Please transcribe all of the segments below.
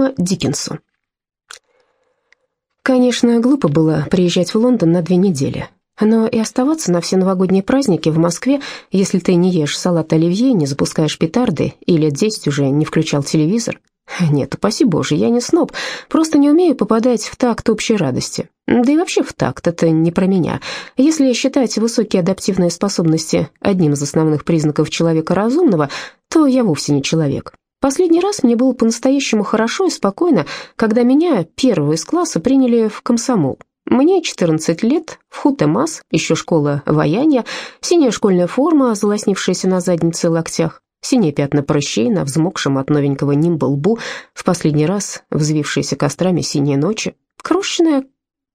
Письма Диккенсу. Конечно, глупо было приезжать в Лондон на две недели. Но и оставаться на все новогодние праздники в Москве, если ты не ешь салат оливье, не запускаешь петарды и лет десять уже не включал телевизор. Нет, упаси боже, я не сноб, просто не умею попадать в такт общей радости. Да и вообще в такт, это не про меня. Если считать высокие адаптивные способности одним из основных признаков человека разумного, то я вовсе не человек. Последний раз мне было по-настоящему хорошо и спокойно, когда меня, первого из класса, приняли в комсомол. Мне 14 лет, в хутемас, еще школа вояния, синяя школьная форма, залоснившаяся на заднице и локтях, синие пятна прыщей на взмокшем от новенького нимба лбу, в последний раз взвившиеся кострами синие ночи, крошечная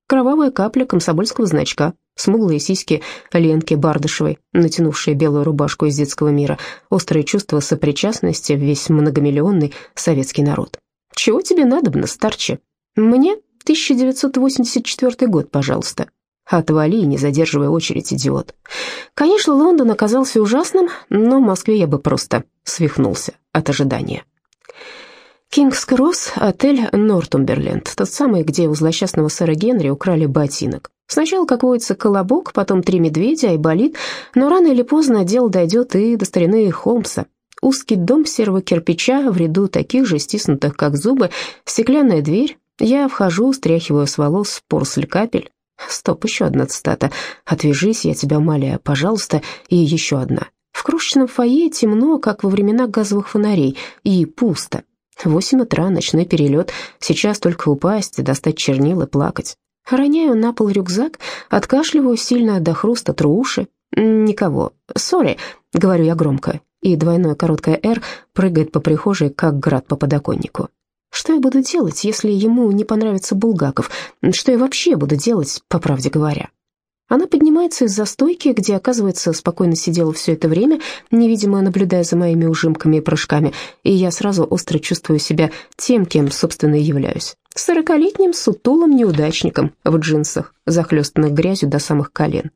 кровавая капля комсомольского значка, смуглые сиськи Ленки Бардышевой, натянувшие белую рубашку из детского мира, острое чувство сопричастности в весь многомиллионный советский народ. «Чего тебе надобно, старче?» «Мне 1984 год, пожалуйста». «Отвали не задерживай очередь, идиот». Конечно, Лондон оказался ужасным, но в Москве я бы просто свихнулся от ожидания. Кингс-Кросс, отель Нортумберленд, тот самый, где у злосчастного сэра Генри украли ботинок. Сначала как водится колобок, потом три медведя, айболит, но рано или поздно дело дойдет и до старины Холмса. Узкий дом серого кирпича в ряду таких же стиснутых, как зубы, стеклянная дверь. Я вхожу, стряхиваю с волос порсль капель. Стоп, еще одна цитата. «Отвяжись, я тебя умоляю, пожалуйста». И еще одна. В крошечном фойе темно, как во времена газовых фонарей, и пусто. Восемь утра, ночной перелет. Сейчас только упасть, достать чернил и плакать. Роняю на пол рюкзак, откашливаю сильно до хруста тру уши. «Никого. Сори», — говорю я громко, и двойное короткое «Р» прыгает по прихожей, как град по подоконнику. Что я буду делать, если ему не понравится Булгаков? Что я вообще буду делать, по правде говоря? Она поднимается из-за стойки, где, оказывается, спокойно сидела все это время, невидимо наблюдая за моими ужимками и прыжками, и я сразу остро чувствую себя тем, кем, собственно, и являюсь. Сорокалетним сутулым неудачником в джинсах, захлестанных грязью до самых колен.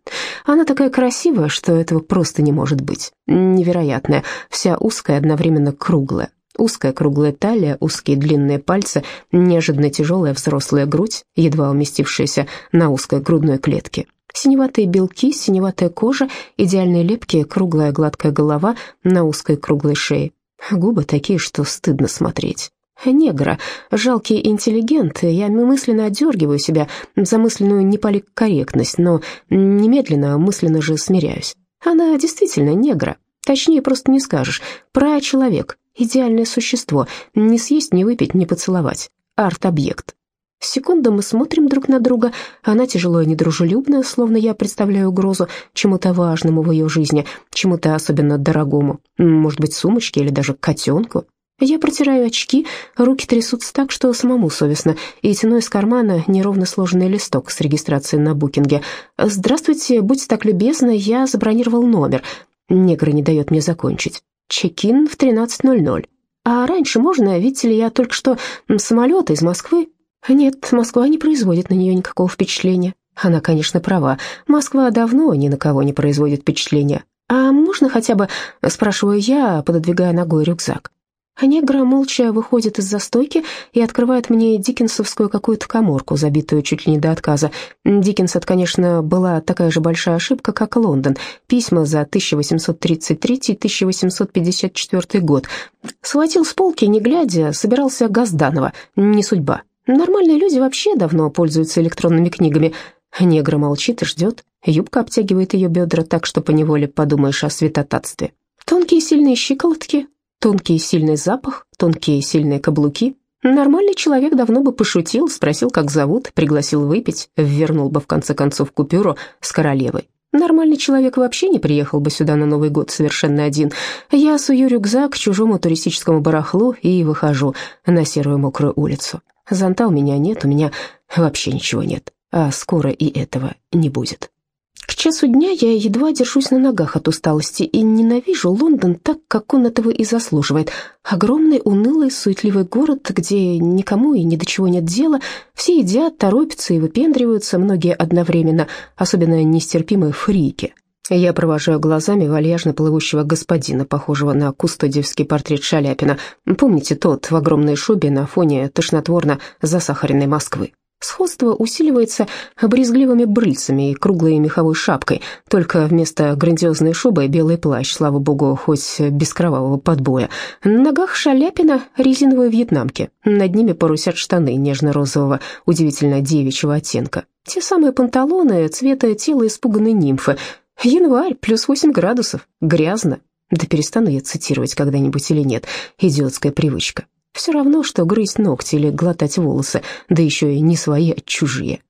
Она такая красивая, что этого просто не может быть. Невероятная, вся узкая, одновременно круглая. Узкая круглая талия, узкие длинные пальцы, неожиданно тяжелая взрослая грудь, едва уместившаяся на узкой грудной клетке. Синеватые белки, синеватая кожа, идеальные лепки, круглая гладкая голова на узкой круглой шее. Губы такие, что стыдно смотреть. Негра, жалкий интеллигент, я мысленно отдергиваю себя за мысленную неполикорректность, но немедленно мысленно же смиряюсь. Она действительно негра, точнее просто не скажешь. Про человек, идеальное существо, не съесть, не выпить, не поцеловать. Арт-объект. Секунду мы смотрим друг на друга, она тяжело и недружелюбная, словно я представляю угрозу чему-то важному в ее жизни, чему-то особенно дорогому, может быть, сумочке или даже котенку. Я протираю очки, руки трясутся так, что самому совестно, и тяну из кармана неровно сложенный листок с регистрацией на букинге. «Здравствуйте, будьте так любезны, я забронировал номер». Негр не дает мне закончить. «Чек-ин в 13.00». «А раньше можно, видите ли, я только что самолета из Москвы». Нет, Москва не производит на нее никакого впечатления. Она, конечно, права. Москва давно ни на кого не производит впечатления. А можно хотя бы, спрашиваю я, пододвигая ногой рюкзак. А негра молча выходит из-за стойки и открывает мне диккенсовскую какую-то коморку, забитую чуть ли не до отказа. Диккенс, это, конечно, была такая же большая ошибка, как Лондон. Письма за 1833-1854 год. Схватил с полки, не глядя, собирался Газданова. Не судьба. Нормальные люди вообще давно пользуются электронными книгами. Негра молчит и ждет. Юбка обтягивает ее бедра так, что поневоле подумаешь о святотатстве. Тонкие сильные щиколотки, тонкий сильный запах, тонкие сильные каблуки. Нормальный человек давно бы пошутил, спросил, как зовут, пригласил выпить, ввернул бы в конце концов купюру с королевой. Нормальный человек вообще не приехал бы сюда на Новый год совершенно один. Я сую рюкзак к чужому туристическому барахлу и выхожу на серую мокрую улицу. Зонта у меня нет, у меня вообще ничего нет, а скоро и этого не будет. Часу дня я едва держусь на ногах от усталости и ненавижу Лондон так, как он этого и заслуживает. Огромный, унылый, суетливый город, где никому и ни до чего нет дела, все едят, торопятся и выпендриваются, многие одновременно, особенно нестерпимые фрики. Я провожаю глазами вальяжно плывущего господина, похожего на кустодиевский портрет Шаляпина. Помните тот в огромной шубе на фоне тошнотворно засахаренной Москвы? Сходство усиливается обрезгливыми брыльцами и круглой меховой шапкой, только вместо грандиозной шубы белый плащ, слава богу, хоть без кровавого подбоя. На ногах Шаляпина резиновые вьетнамки, над ними парусят штаны нежно-розового, удивительно девичьего оттенка. Те самые панталоны цвета тела испуганной нимфы. Январь, плюс восемь градусов, грязно. Да перестану я цитировать когда-нибудь или нет, идиотская привычка. Все равно, что грызть ногти или глотать волосы, да еще и не свои, а чужие.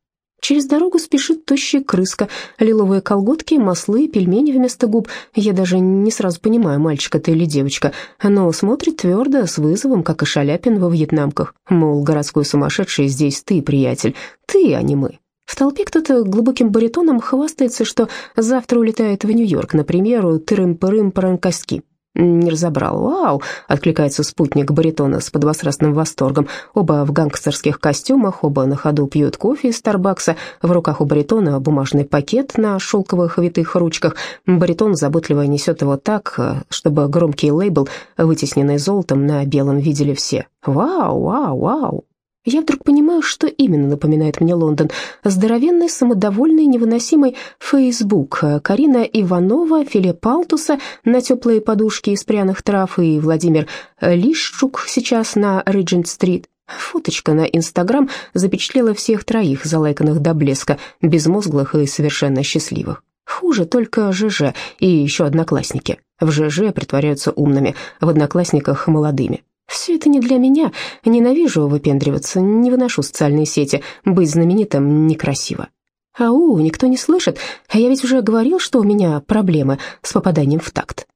Через дорогу спешит тощая крыска, лиловые колготки, маслы, пельмени вместо губ. Я даже не сразу понимаю, мальчик это или девочка, но смотрит твердо, с вызовом, как и Шаляпин во вьетнамках. Мол, городской сумасшедший здесь ты, приятель, ты, а не мы. В толпе кто-то глубоким баритоном хвастается, что завтра улетает в Нью-Йорк, например, тырым-пырым-паранкоски. «Не разобрал. Вау!» — откликается спутник баритона с подвострастным восторгом. Оба в гангстерских костюмах, оба на ходу пьют кофе из Старбакса. В руках у баритона бумажный пакет на шелковых витых ручках. Баритон заботливо несет его так, чтобы громкий лейбл, вытесненный золотом, на белом видели все. «Вау, вау, вау!» Я вдруг понимаю, что именно напоминает мне Лондон. Здоровенный, самодовольный, невыносимый Фейсбук. Карина Иванова, Филипп Алтуса на теплые подушки из пряных трав и Владимир Лишчук сейчас на Риджент-стрит. Фоточка на Инстаграм запечатлела всех троих, залайканных до блеска, безмозглых и совершенно счастливых. Хуже только ЖЖ и еще одноклассники. В ЖЖ притворяются умными, в одноклассниках молодыми. Все это не для меня. Ненавижу выпендриваться, не выношу социальные сети. Быть знаменитым некрасиво. Ау, никто не слышит. А я ведь уже говорил, что у меня проблемы с попаданием в такт.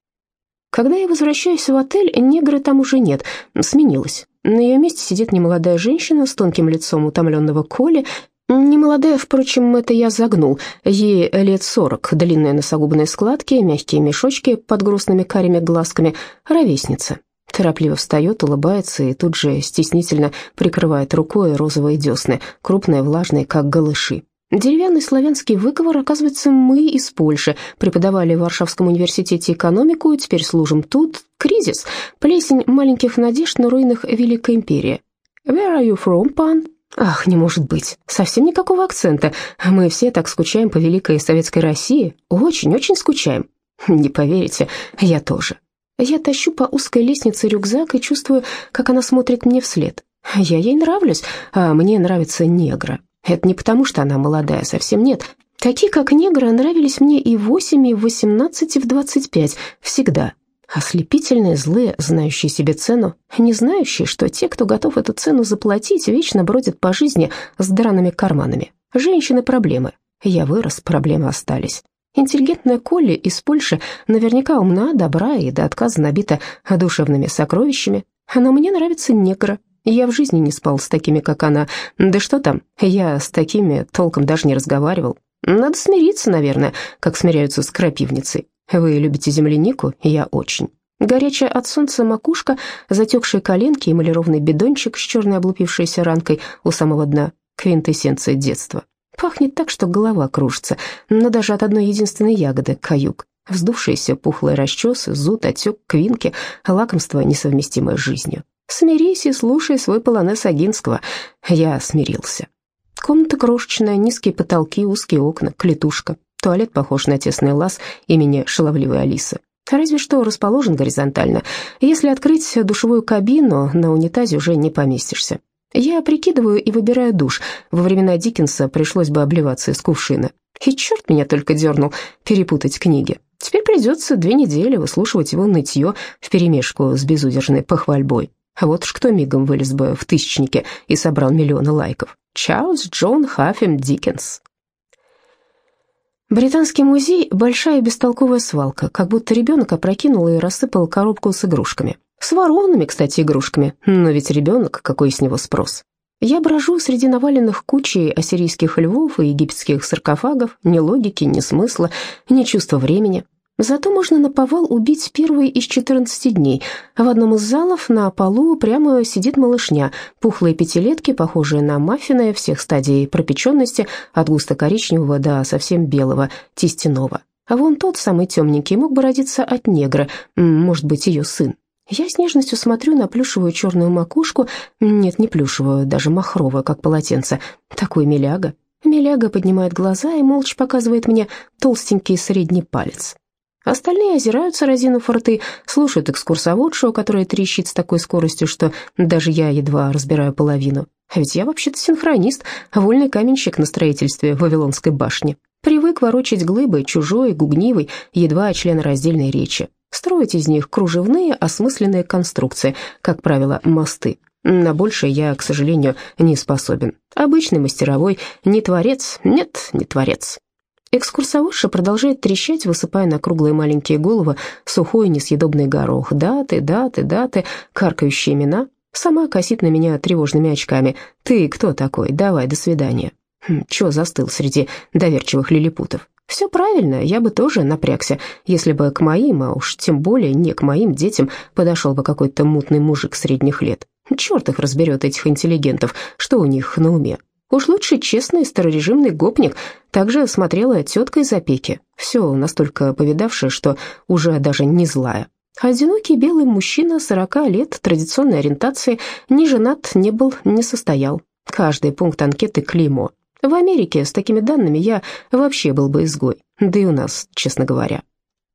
Когда я возвращаюсь в отель, негра там уже нет, сменилась. На ее месте сидит немолодая женщина с тонким лицом утомленного Коли. Немолодая, впрочем, это я загнул. Ей лет сорок, длинные носогубные складки, мягкие мешочки под грустными карими глазками, ровесница. Торопливо встает, улыбается и тут же стеснительно прикрывает рукой розовые десны, крупные, влажные, как голыши. Деревянный славянский выговор, оказывается, мы из Польши. Преподавали в Варшавском университете экономику, теперь служим тут. Кризис, плесень маленьких надежд на руинах Великой империи. Where are you from, пан? Ах, не может быть, совсем никакого акцента. Мы все так скучаем по Великой Советской России. Очень-очень скучаем. Не поверите, я тоже. Я тащу по узкой лестнице рюкзак и чувствую, как она смотрит мне вслед. Я ей нравлюсь, а мне нравится негра. Это не потому, что она молодая, совсем нет. Такие, как негры, нравились мне и в 8, и в 18, и в 25, всегда. Ослепительные, злые, знающие себе цену, не знающие, что те, кто готов эту цену заплатить, вечно бродят по жизни с драными карманами. Женщины – проблемы. Я вырос, проблемы остались. Интеллигентная Колли из Польши наверняка умна, добра и до отказа набита душевными сокровищами. Но мне нравится негра. Я в жизни не спал с такими, как она. Да что там, я с такими толком даже не разговаривал. Надо смириться, наверное, как смиряются с крапивницей. Вы любите землянику? Я очень. Горячая от солнца макушка, затекшие коленки, эмалированный бидончик с черной облупившейся ранкой у самого дна. Квинтэссенция детства. Пахнет так, что голова кружится, но даже от одной единственной ягоды — каюк. Вздувшиеся пухлые расчесы, зуд, отек, квинки, лакомство, несовместимое с жизнью. Смирись и слушай свой полонез Агинского. Я смирился. Комната крошечная, низкие потолки, узкие окна, клетушка. Туалет похож на тесный лаз имени шаловливой Алисы. Разве что расположен горизонтально. Если открыть душевую кабину, на унитазе уже не поместишься. Я прикидываю и выбираю душ. Во времена Диккенса пришлось бы обливаться из кувшина. И черт меня только дернул перепутать книги. Теперь придется две недели выслушивать его нытье вперемешку с безудержной похвальбой. А вот уж кто мигом вылез бы в тысячнике и собрал миллионы лайков. Чарльз Джон Хаффем Диккенс. Британский музей – большая бестолковая свалка, как будто ребенок опрокинул и рассыпал коробку с игрушками. С ворованными, кстати, игрушками, но ведь ребенок, какой с него спрос? Я брожу среди наваленных кучей ассирийских львов и египетских саркофагов, ни логики, ни смысла, ни чувства времени. Зато можно на повал убить первый из 14 дней. В одном из залов на полу прямо сидит малышня, пухлые пятилетки, похожие на маффины всех стадий пропеченности, от густо-коричневого до совсем белого, тестяного. А вон тот самый темненький мог бы родиться от негра, может быть, ее сын. Я с нежностью смотрю на плюшевую черную макушку, нет, не плюшевую, даже махровую, как полотенце, такой миляга. Миляга поднимает глаза и молча показывает мне толстенький средний палец. Остальные озираются, разинув рты, слушают экскурсоводшу, которая трещит с такой скоростью, что даже я едва разбираю половину. А ведь я вообще-то синхронист, вольный каменщик на строительстве Вавилонской башни. Привык ворочать глыбы чужой, гугнивой, едва членораздельной речи. Строить из них кружевные, осмысленные конструкции, как правило, мосты. На большее я, к сожалению, не способен. Обычный мастеровой, не творец, нет, не творец. Экскурсоводша продолжает трещать, высыпая на круглые маленькие головы сухой несъедобный горох. Даты, даты, даты, каркающие имена. Сама косит на меня тревожными очками. «Ты кто такой? Давай, до свидания». Хм, чё застыл среди доверчивых лилипутов? Все правильно, я бы тоже напрягся, если бы к моим, а уж тем более не к моим детям, подошел бы какой-то мутный мужик средних лет. Черт их разберет, этих интеллигентов, что у них на уме. Уж лучше честный старорежимный гопник. Также смотрела тетка из опеки, все настолько повидавшая, что уже даже не злая. Одинокий белый мужчина, 40 лет, традиционной ориентации, не женат, не был, не состоял. Каждый пункт анкеты клеймо. В Америке с такими данными я вообще был бы изгой, да и у нас, честно говоря.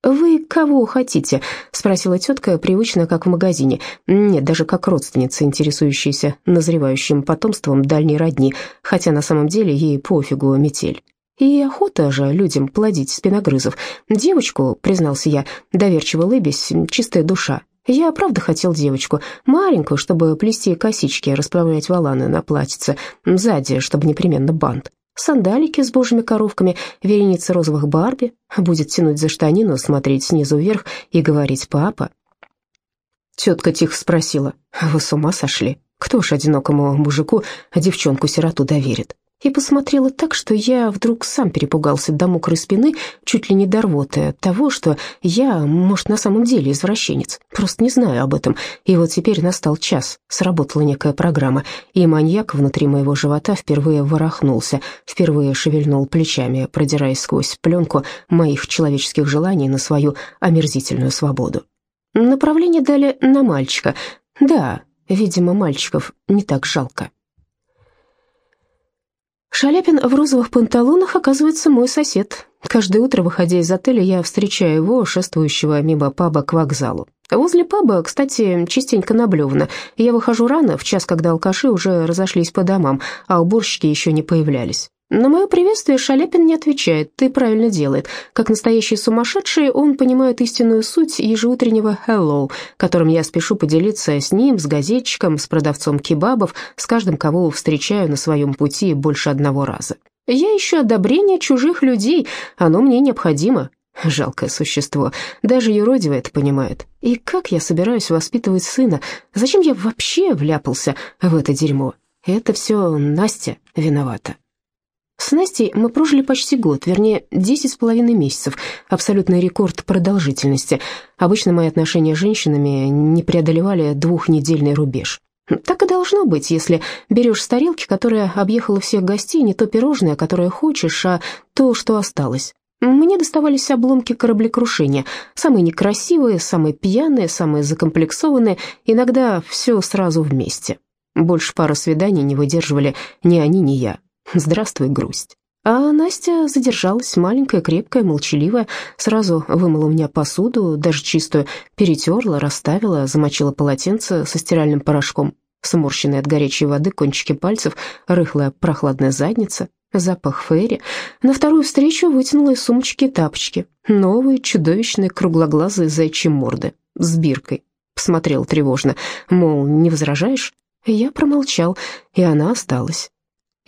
«Вы кого хотите?» — спросила тетка, привычно, как в магазине. Нет, даже как родственница, интересующаяся назревающим потомством дальней родни, хотя на самом деле ей пофигу метель. И охота же людям плодить спиногрызов. Девочку, признался я, доверчиво лыбясь, чистая душа. Я правда хотел девочку, маленькую, чтобы плести косички, расправлять валаны на платьице, сзади, чтобы непременно бант. Сандалики с божьими коровками, вереница розовых Барби, будет тянуть за штанину, смотреть снизу вверх и говорить «папа». Тетка тихо спросила, «Вы с ума сошли? Кто ж одинокому мужику девчонку-сироту доверит?» И посмотрела так, что я вдруг сам перепугался до мокрой спины, чуть ли не до рвоты, от того, что я, может, на самом деле извращенец, просто не знаю об этом. И вот теперь настал час, сработала некая программа, и маньяк внутри моего живота впервые ворохнулся, впервые шевельнул плечами, продираясь сквозь пленку моих человеческих желаний на свою омерзительную свободу. Направление дали на мальчика. Да, видимо, мальчиков не так жалко. Шаляпин в розовых панталонах оказывается мой сосед. Каждое утро, выходя из отеля, я встречаю его, шествующего мимо паба к вокзалу. Возле паба, кстати, частенько наблевано. Я выхожу рано, в час, когда алкаши уже разошлись по домам, а уборщики еще не появлялись. На мое приветствие Шаляпин не отвечает, ты правильно делает. Как настоящий сумасшедший, он понимает истинную суть ежеутреннего «hello», которым я спешу поделиться с ним, с газетчиком, с продавцом кебабов, с каждым, кого встречаю на своем пути больше одного раза. Я ищу одобрение чужих людей, оно мне необходимо. Жалкое существо, даже юродивый это понимает. И как я собираюсь воспитывать сына? Зачем я вообще вляпался в это дерьмо? Это все Настя виновата. С Настей мы прожили почти год, вернее, десять с половиной месяцев, абсолютный рекорд продолжительности. Обычно мои отношения с женщинами не преодолевали двухнедельный рубеж. Так и должно быть, если берешь с тарелки, которая объехала всех гостей, не то пирожное, которое хочешь, а то, что осталось. Мне доставались обломки кораблекрушения, самые некрасивые, самые пьяные, самые закомплексованные, иногда все сразу вместе. Больше пары свиданий не выдерживали ни они, ни я. Здравствуй, грусть. А Настя задержалась, маленькая, крепкая, молчаливая, сразу вымыла у меня посуду, даже чистую, перетерла, расставила, замочила полотенце со стиральным порошком, сморщенные от горячей воды кончики пальцев, рыхлая прохладная задница, запах фейри. На вторую встречу вытянула из сумочки тапочки, новые, чудовищные, круглоглазые зайчьи морды, с биркой. Посмотрел тревожно, мол, не возражаешь? Я промолчал, и она осталась.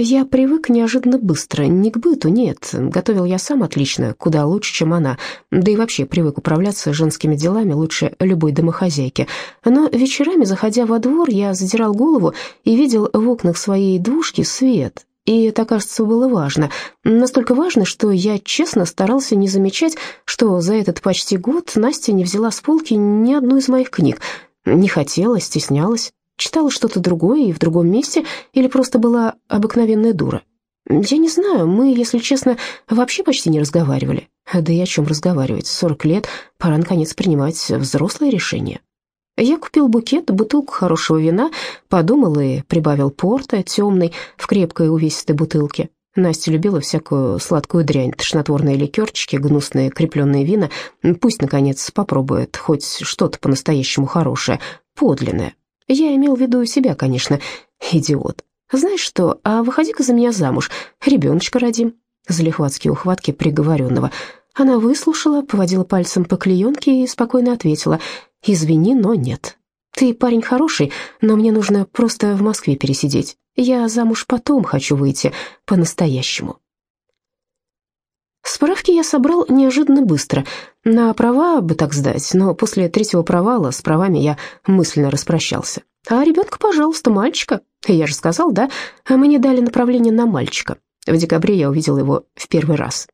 Я привык неожиданно быстро, не к быту, нет, готовил я сам отлично, куда лучше, чем она, да и вообще привык управляться женскими делами лучше любой домохозяйки. Но вечерами, заходя во двор, я задирал голову и видел в окнах своей двушки свет, и это, кажется, было важно. Настолько важно, что я честно старался не замечать, что за этот почти год Настя не взяла с полки ни одну из моих книг. Не хотела, стеснялась. Читала что-то другое и в другом месте, или просто была обыкновенная дура? Я не знаю, мы, если честно, вообще почти не разговаривали. Да и о чем разговаривать? 40 лет, пора наконец принимать взрослое решение. Я купил букет, бутылку хорошего вина, подумал и прибавил порта, темный, в крепкой увесистой бутылке. Настя любила всякую сладкую дрянь, тошнотворные ликерчики, гнусные крепленные вина. Пусть, наконец, попробует хоть что-то по-настоящему хорошее, подлинное. Я имел в виду себя, конечно, идиот. Знаешь что, а выходи-ка за меня замуж, ребеночка родим. Залихватские ухватки приговоренного. Она выслушала, поводила пальцем по клеенке и спокойно ответила, «Извини, но нет. Ты парень хороший, но мне нужно просто в Москве пересидеть. Я замуж потом хочу выйти, по-настоящему». Справки я собрал неожиданно быстро. На права бы так сдать, но после третьего провала с правами я мысленно распрощался. А ребенка, пожалуйста, мальчика. Я же сказал, да? А мне дали направление на мальчика. В декабре я увидел его в первый раз.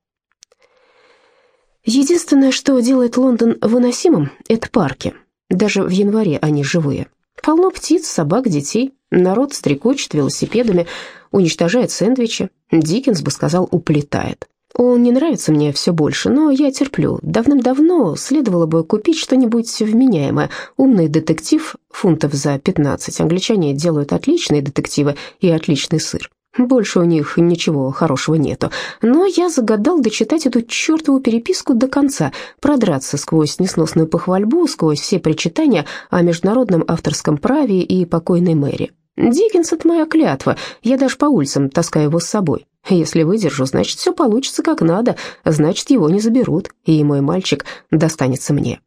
Единственное, что делает Лондон выносимым, это парки. Даже в январе они живые. Полно птиц, собак, детей. Народ стрекочет велосипедами, уничтожает сэндвичи. Диккенс бы сказал, уплетает. Он не нравится мне все больше, но я терплю. Давным-давно следовало бы купить что-нибудь вменяемое. Умный детектив фунтов за 15. Англичане делают отличные детективы и отличный сыр. Больше у них ничего хорошего нету. Но я загадал дочитать эту чертову переписку до конца, продраться сквозь несносную похвальбу, сквозь все причитания о международном авторском праве и покойной мэри. Диккенс — это моя клятва, я даже по улицам таскаю его с собой. Если выдержу, значит, все получится как надо, значит, его не заберут, и мой мальчик достанется мне.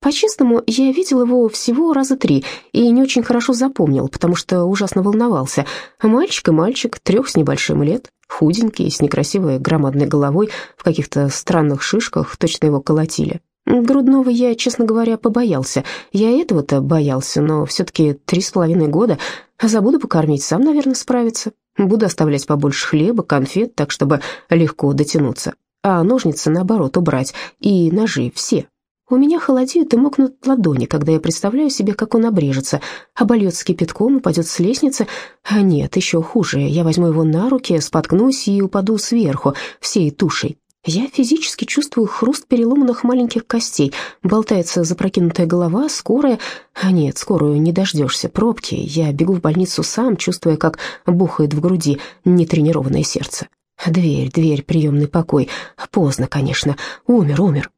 По-честному, я видел его всего раза три и не очень хорошо запомнил, потому что ужасно волновался. Мальчик и мальчик, трех с небольшим лет, худенький, с некрасивой громадной головой, в каких-то странных шишках, точно его колотили. Грудного я, честно говоря, побоялся. Я этого-то боялся, но все-таки три с половиной года. Забуду покормить, сам, наверное, справится. Буду оставлять побольше хлеба, конфет, так, чтобы легко дотянуться. А ножницы, наоборот, убрать. И ножи все. У меня холодеют и мокнут ладони, когда я представляю себе, как он обрежется, обольется кипятком, упадет с лестницы. А нет, еще хуже, я возьму его на руки, споткнусь и упаду сверху, всей тушей. Я физически чувствую хруст переломанных маленьких костей. Болтается запрокинутая голова, скорая... А нет, скорую не дождешься, пробки. Я бегу в больницу сам, чувствуя, как бухает в груди нетренированное сердце. Дверь, дверь, приемный покой. Поздно, конечно. Умер, умер.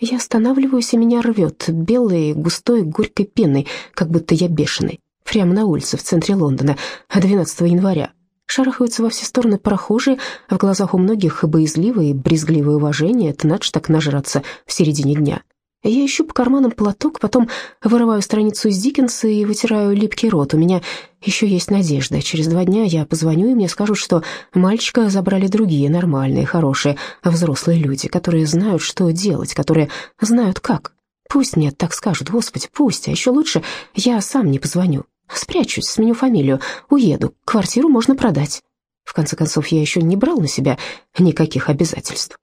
Я останавливаюсь, и меня рвет белой, густой, горькой пеной, как будто я бешеный. Прямо на улице в центре Лондона, 12 января. Шарахаются во все стороны прохожие, а в глазах у многих боязливое и брезгливое уважение. Это надо ж так нажраться в середине дня. Я ищу по карманам платок, потом вырываю страницу из Диккенса и вытираю липкий рот. У меня еще есть надежда. Через два дня я позвоню, и мне скажут, что мальчика забрали другие, нормальные, хорошие, взрослые люди, которые знают, что делать, которые знают как. Пусть нет, так скажут, Господи, пусть, а еще лучше я сам не позвоню. Спрячусь, сменю фамилию, уеду, квартиру можно продать. В конце концов, я еще не брал на себя никаких обязательств.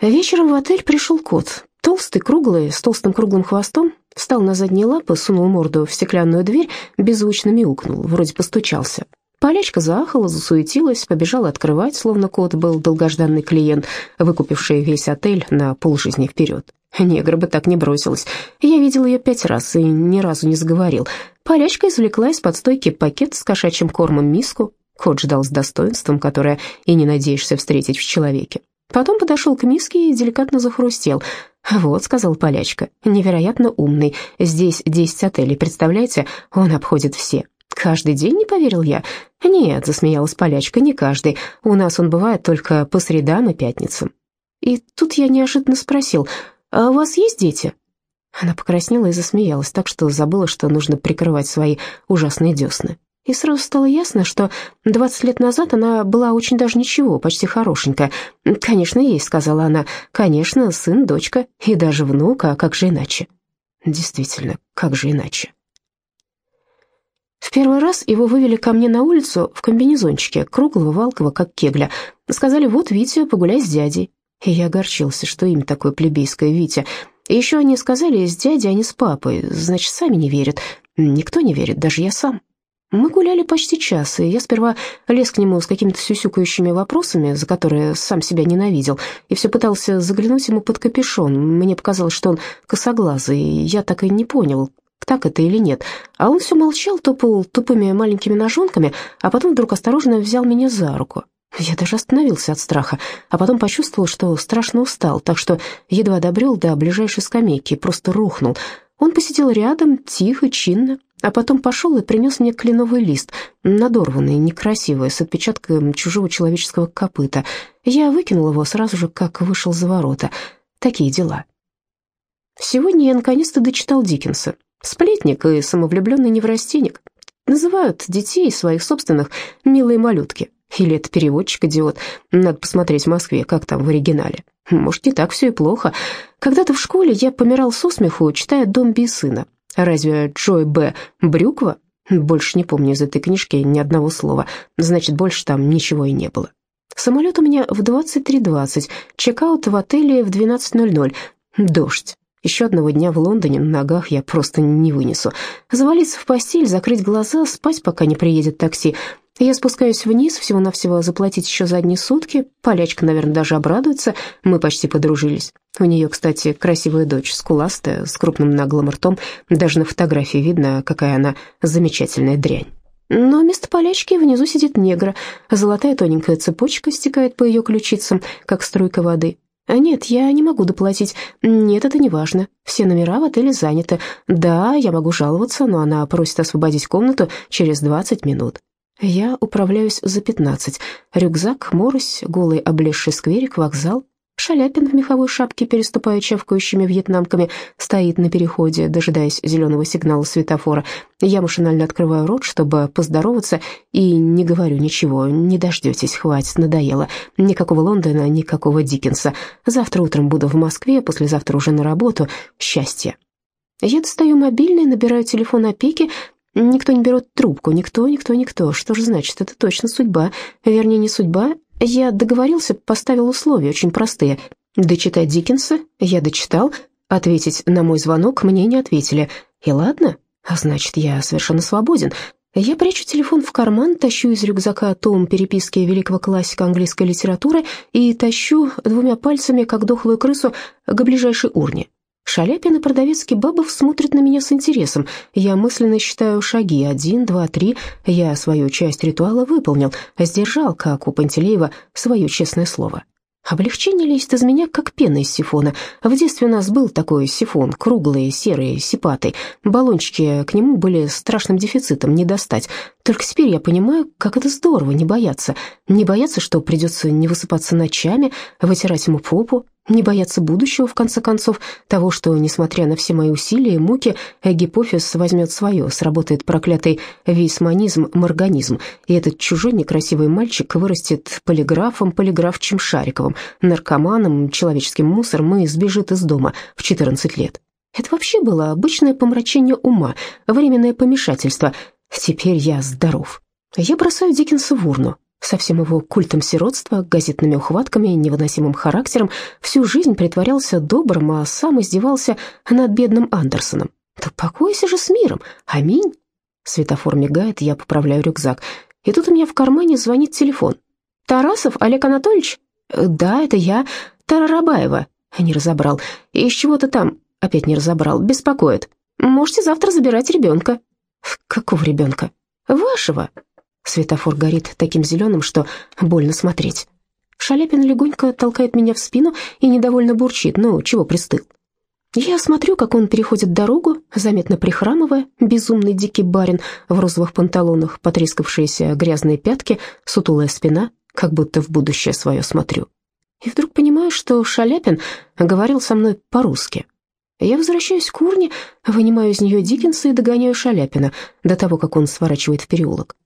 Вечером в отель пришел кот. Толстый, круглый, с толстым круглым хвостом, встал на задние лапы, сунул морду в стеклянную дверь, беззвучно мяукнул, вроде постучался. Полячка заахала, засуетилась, побежала открывать, словно кот был долгожданный клиент, выкупивший весь отель на полжизни вперед. Негр бы так не бросилась. Я видел ее пять раз и ни разу не заговорил. Полячка извлекла из-под стойки пакет с кошачьим кормом миску. Кот ждал с достоинством, которое и не надеешься встретить в человеке. Потом подошел к миске и деликатно захрустел. «Вот», — сказал полячка, — «невероятно умный. Здесь десять отелей, представляете? Он обходит все». «Каждый день не поверил я?» «Нет», — засмеялась полячка, — «не каждый. У нас он бывает только по средам и пятницам». И тут я неожиданно спросил, «А у вас есть дети?» Она покраснела и засмеялась, так что забыла, что нужно прикрывать свои ужасные десны. И сразу стало ясно, что 20 лет назад она была очень даже ничего, почти хорошенькая. «Конечно, есть», — сказала она. «Конечно, сын, дочка и даже внук, а как же иначе?» Действительно, как же иначе? В первый раз его вывели ко мне на улицу в комбинезончике, круглого, валкого, как кегля. Сказали, вот, Витя, погуляй с дядей. И я огорчился, что имя такое плебейское Витя. Еще они сказали с дядей, а не с папой. Значит, сами не верят. Никто не верит, даже я сам. Мы гуляли почти час, и я сперва лез к нему с какими-то сюсюкающими вопросами, за которые сам себя ненавидел, и все пытался заглянуть ему под капюшон. Мне показалось, что он косоглазый, и я так и не понял, так это или нет. А он все молчал, топал тупыми маленькими ножонками, а потом вдруг осторожно взял меня за руку. Я даже остановился от страха, а потом почувствовал, что страшно устал, так что едва добрел до ближайшей скамейки и просто рухнул. Он посидел рядом, тихо, чинно, а потом пошел и принес мне кленовый лист, надорванный, некрасивый, с отпечатком чужого человеческого копыта. Я выкинул его сразу же, как вышел за ворота. Такие дела. Сегодня я наконец-то дочитал Диккенса. Сплетник и самовлюбленный неврастенник. Называют детей своих собственных «милые малютки». Или это переводчик-идиот. Надо посмотреть в Москве, как там в оригинале. Может, не так все и плохо. Когда-то в школе я помирал со смеху, читая «Домби и сына». Разве Джой Б. Брюква? Больше не помню из этой книжки ни одного слова. Значит, больше там ничего и не было. Самолет у меня в 23.20, чекаут в отеле в 12.00. Дождь. Еще одного дня в Лондоне на ногах я просто не вынесу. Завалиться в постель, закрыть глаза, спать, пока не приедет такси. Я спускаюсь вниз, всего-навсего заплатить еще за одни сутки. Полячка, наверное, даже обрадуется. Мы почти подружились. У нее, кстати, красивая дочь, скуластая, с крупным наглым ртом. Даже на фотографии видно, какая она замечательная дрянь. Но вместо полячки внизу сидит негра. Золотая тоненькая цепочка стекает по ее ключицам, как струйка воды. А «Нет, я не могу доплатить. Нет, это не важно. Все номера в отеле заняты. Да, я могу жаловаться, но она просит освободить комнату через 20 минут. Я управляюсь за пятнадцать. Рюкзак, морось, голый облезший скверик, вокзал. Шаляпин в меховой шапке, переступая чавкающими вьетнамками, стоит на переходе, дожидаясь зеленого сигнала светофора. Я машинально открываю рот, чтобы поздороваться, и не говорю ничего. Не дождетесь, хватит, надоело. Никакого Лондона, никакого Диккенса. Завтра утром буду в Москве, послезавтра уже на работу. Счастье. Я достаю мобильный, набираю телефон опеки, Никто не берет трубку, никто, никто, никто. Что же значит, это точно судьба. Вернее, не судьба. Я договорился, поставил условия очень простые. Дочитать Диккенса я дочитал, ответить на мой звонок мне не ответили. И ладно, а значит, я совершенно свободен. Я прячу телефон в карман, тащу из рюкзака том переписки великого классика английской литературы и тащу двумя пальцами, как дохлую крысу, к ближайшей урне. Шаляпин и продавец кебабов смотрят на меня с интересом. Я мысленно считаю шаги. Один, два, три. Я свою часть ритуала выполнил, сдержал, как у Пантелеева, свое честное слово. Облегчение лезет из меня, как пена из сифона. В детстве у нас был такой сифон, круглый, серый, сипатый. Баллончики к нему были страшным дефицитом, не достать. Только теперь я понимаю, как это здорово не бояться. Не бояться, что придется не высыпаться ночами, вытирать ему попу, не бояться будущего, в конце концов, того, что, несмотря на все мои усилия и муки, гипофиз возьмет свое, сработает проклятый вейсманизм, морганизм, и этот чужой некрасивый мальчик вырастет полиграфом, полиграфчим Шариковым, наркоманом, человеческим мусором и сбежит из дома в 14 лет. Это вообще было обычное помрачение ума, временное помешательство. Теперь я здоров. Я бросаю Диккенса в урну со всем его культом сиротства, газетными ухватками, невыносимым характером, всю жизнь притворялся добрым, а сам издевался над бедным Андерсоном. Так покойся же с миром, аминь. Светофор мигает, я поправляю рюкзак. И тут у меня в кармане звонит телефон. «Тарасов Олег Анатольевич?» «Да, это я, Тарарабаева». Не разобрал. «Из чего-то там?» Опять не разобрал. «Беспокоит. Можете завтра забирать ребенка». «Какого ребенка?» «Вашего». Светофор горит таким зеленым, что больно смотреть. Шаляпин легонько толкает меня в спину и недовольно бурчит. Ну, чего пристыл? Я смотрю, как он переходит дорогу, заметно прихрамывая, безумный дикий барин в розовых панталонах, потрескавшиеся грязные пятки, сутулая спина, как будто в будущее свое смотрю. И вдруг понимаю, что Шаляпин говорил со мной по-русски. Я возвращаюсь к урне, вынимаю из нее Диккенса и догоняю Шаляпина до того, как он сворачивает в переулок.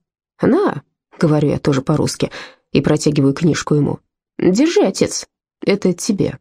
«На», — говорю я тоже по-русски, и протягиваю книжку ему. «Держи, отец, это тебе».